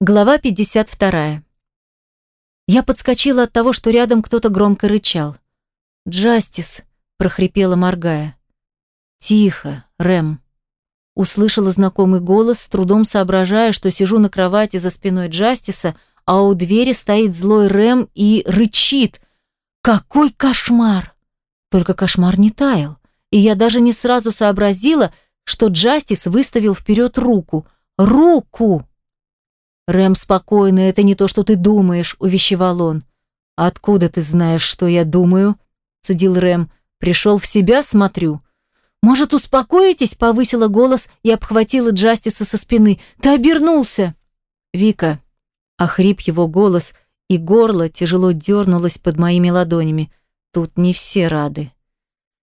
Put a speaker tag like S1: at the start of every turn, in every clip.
S1: Глава 52. Я подскочила от того, что рядом кто-то громко рычал. «Джастис!» – прохрипела, моргая. «Тихо, Рэм!» Услышала знакомый голос, с трудом соображая, что сижу на кровати за спиной Джастиса, а у двери стоит злой Рэм и рычит. «Какой кошмар!» Только кошмар не таял, и я даже не сразу сообразила, что Джастис выставил вперед руку. «Руку!» «Рэм, спокойно, это не то, что ты думаешь», — увещевал он. «Откуда ты знаешь, что я думаю?» — цедил Рэм. «Пришел в себя, смотрю». «Может, успокоитесь?» — повысила голос и обхватила Джастиса со спины. «Ты обернулся!» «Вика!» — охрип его голос, и горло тяжело дернулось под моими ладонями. «Тут не все рады».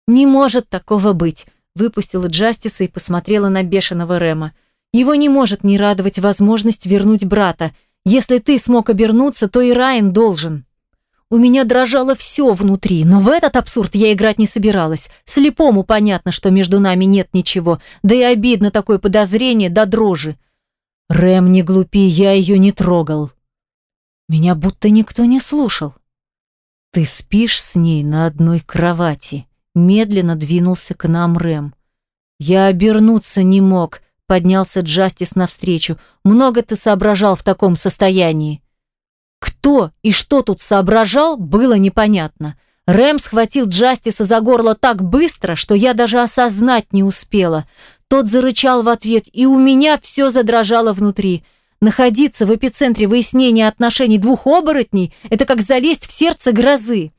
S1: «Не может такого быть!» — выпустила Джастиса и посмотрела на бешеного Рэма. Его не может не радовать возможность вернуть брата. Если ты смог обернуться, то и Райан должен. У меня дрожало все внутри, но в этот абсурд я играть не собиралась. Слепому понятно, что между нами нет ничего, да и обидно такое подозрение до дрожи. Рэм, не глупи, я ее не трогал. Меня будто никто не слушал. Ты спишь с ней на одной кровати. Медленно двинулся к нам Рэм. Я обернуться не мог, Поднялся Джастис навстречу. «Много ты соображал в таком состоянии». Кто и что тут соображал, было непонятно. Рэм схватил Джастиса за горло так быстро, что я даже осознать не успела. Тот зарычал в ответ, и у меня все задрожало внутри. Находиться в эпицентре выяснения отношений двух оборотней – это как залезть в сердце грозы.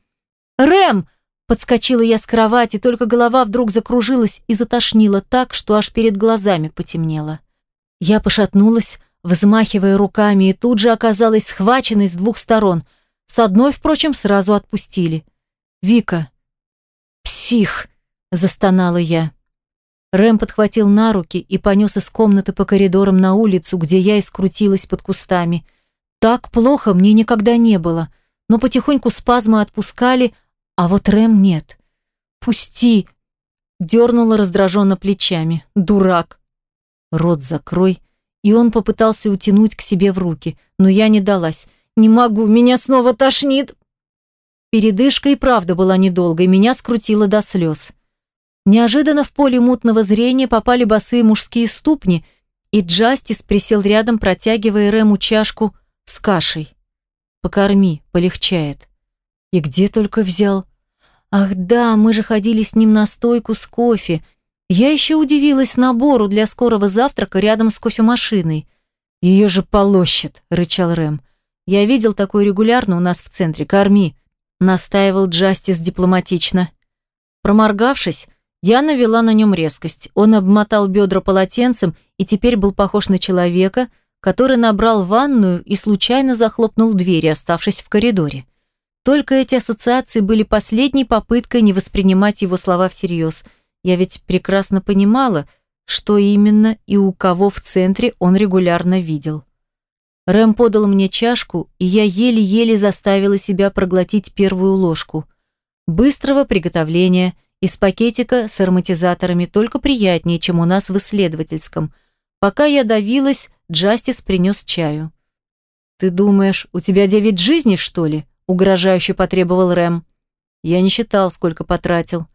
S1: «Рэм!» Подскочила я с кровати, только голова вдруг закружилась и затошнила так, что аж перед глазами потемнело. Я пошатнулась, взмахивая руками, и тут же оказалась схваченной с двух сторон. С одной, впрочем, сразу отпустили. «Вика!» «Псих!» – застонала я. Рэм подхватил на руки и понес из комнаты по коридорам на улицу, где я и скрутилась под кустами. Так плохо мне никогда не было, но потихоньку спазмы отпускали, а вот Рэм нет. «Пусти!» Дернула раздраженно плечами. «Дурак!» «Рот закрой!» И он попытался утянуть к себе в руки, но я не далась. «Не могу, меня снова тошнит!» Передышка и правда была недолгой, меня скрутило до слез. Неожиданно в поле мутного зрения попали босые мужские ступни, и Джастис присел рядом, протягивая Рэму чашку с кашей. «Покорми, полегчает». И где только взял? Ах да, мы же ходили с ним на стойку с кофе. Я еще удивилась набору для скорого завтрака рядом с кофемашиной. Ее же полощет, рычал Рэм. Я видел такое регулярно у нас в центре. Корми, настаивал Джастис дипломатично. Проморгавшись, я навела на нем резкость. Он обмотал бедра полотенцем и теперь был похож на человека, который набрал ванную и случайно захлопнул дверь, оставшись в коридоре. Только эти ассоциации были последней попыткой не воспринимать его слова всерьез. Я ведь прекрасно понимала, что именно и у кого в центре он регулярно видел. Рэм подал мне чашку, и я еле-еле заставила себя проглотить первую ложку. Быстрого приготовления, из пакетика с ароматизаторами только приятнее, чем у нас в исследовательском. Пока я давилась, Джастис принес чаю. «Ты думаешь, у тебя девять жизней, что ли?» Угрожающе потребовал Рэм. Я не считал, сколько потратил.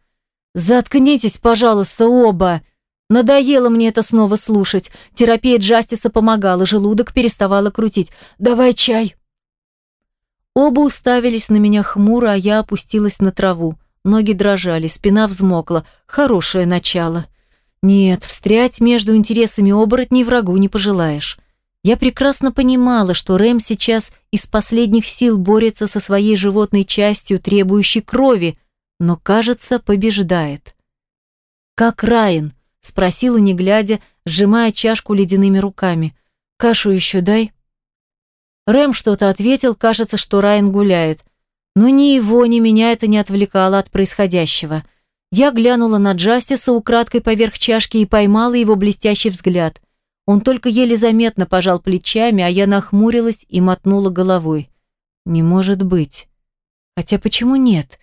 S1: Заткнитесь, пожалуйста, оба. Надоело мне это снова слушать. Терапия Джастиса помогала, желудок переставала крутить. Давай чай. Оба уставились на меня хмуро, а я опустилась на траву. Ноги дрожали, спина взмокла. Хорошее начало. Нет, встрять между интересами оборотней врагу не пожелаешь. Я прекрасно понимала, что Рэм сейчас из последних сил борется со своей животной частью, требующей крови, но, кажется, побеждает. «Как Райан?» – спросила, не глядя, сжимая чашку ледяными руками. «Кашу еще дай». Рэм что-то ответил, кажется, что Райан гуляет. Но ни его, ни меня это не отвлекало от происходящего. Я глянула на Джастиса украдкой поверх чашки и поймала его блестящий взгляд – он только еле заметно пожал плечами, а я нахмурилась и мотнула головой. Не может быть. Хотя почему нет?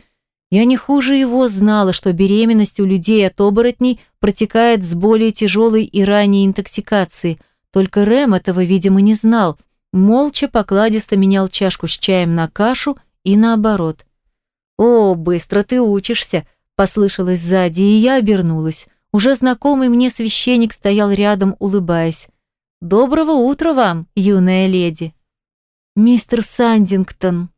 S1: Я не хуже его знала, что беременность у людей от оборотней протекает с более тяжелой и ранней интоксикацией. Только Рэм этого, видимо, не знал, молча покладисто менял чашку с чаем на кашу и наоборот. «О, быстро ты учишься!» – послышалось сзади, и я обернулась. Уже знакомый мне священник стоял рядом, улыбаясь. «Доброго утра вам, юная леди!» «Мистер Сандингтон!»